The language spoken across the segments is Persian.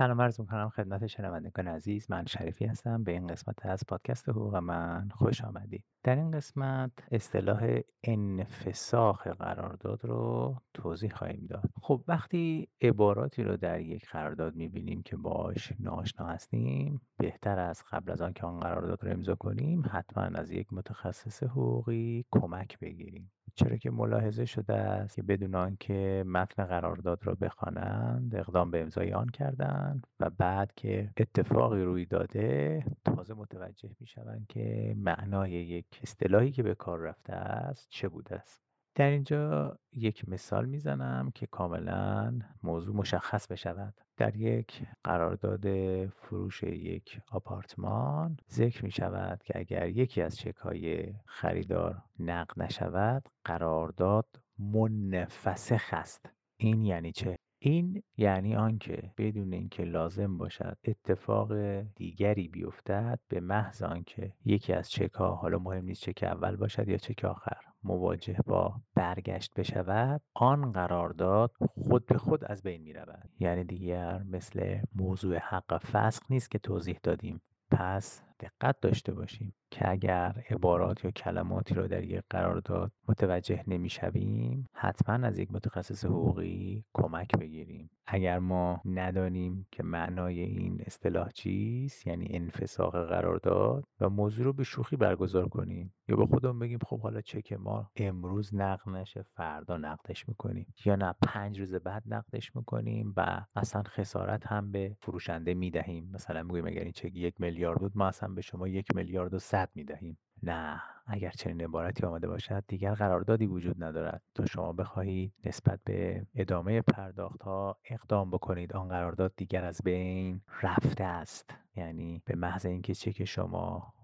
سلام عرض می‌کنم خدمت شنوندگان عزیز. من شریفی هستم. به این قسمت از پادکست حقوق من خوش آمدید در این قسمت اصطلاح انفساخ قرارداد رو توضیح خواهیم داد. خب وقتی عباراتی رو در یک قرارداد می‌بینیم که باش ناآشنا هستیم بهتر از قبل از آنکه آن قرارداد رو امضا کنیم حتما از یک متخصص حقوقی کمک بگیریم. چرا که ملاحظه شده است که بدون آنکه متن قرارداد را بخوانند اقدام به امضای آن کردند و بعد که اتفاقی روی داده تازه متوجه می‌شوند که معنای یک اصطلاحی که به کار رفته است چه بوده است. در اینجا یک مثال می‌زنم که کاملا موضوع مشخص بشود. در یک قرارداد فروش یک آپارتمان ذکر می شود که اگر یکی از چک های خریدار نقد نشود قرارداد منفسخ است. این یعنی چه؟ این یعنی آنکه بدون اینکه لازم باشد اتفاق دیگری بیفتد به محض آنکه یکی از چک ها حالا مهم نیست چک اول باشد یا چک آخر مواجه با برگشت بشود آن قرارداد خود به خود از بین می رود یعنی دیگر مثل موضوع حق فسخ نیست که توضیح دادیم. پس دقت داشته باشیم. که اگر عبارات یا کلماتی را در یک قرارداد متوجه نمی‌شویم حتما از یک متخصص حقوقی کمک بگیریم. اگر ما ندانیم که معنای این اصطلاح چیست یعنی انفساق قرارداد و موضوع رو به شوخی برگزار کنیم یا به خودمون بگیم خب حالا چک ما امروز نقد نشه فردا نقدش می‌کنیم. یا نه پنج روز بعد نقدش می‌کنیم و اصلا خسارت هم به فروشنده می‌دهیم. مثلا می‌گویم اگر این چک یک میلیارد بود ما اصلا به شما یک میلیارد و صد می‌دهیم. نه اگر چنین عبارتی آمده باشد دیگر قراردادی وجود ندارد. تا شما بخواهید نسبت به ادامه پرداخت ها اقدام بکنید آن قرارداد دیگر از بین رفته است. یعنی به محض اینکه چک شما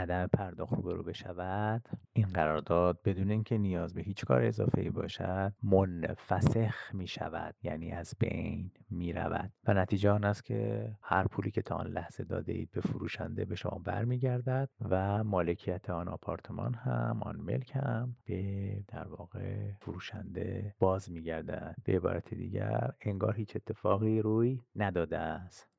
عدم پرداخت روبرو بشود این قرارداد بدون اینکه نیاز به هیچ کار اضافه باشد منفسخ می شود یعنی از بین می رود و نتیجه آن است که هر پولی که تا آن لحظه داده اید به فروشنده به شما برمیگردد و مالکیت آن آپارتمان هم آن ملک هم به در واقع فروشنده باز میگردد. به عبارت دیگر انگار هیچ اتفاقی روی نداده است.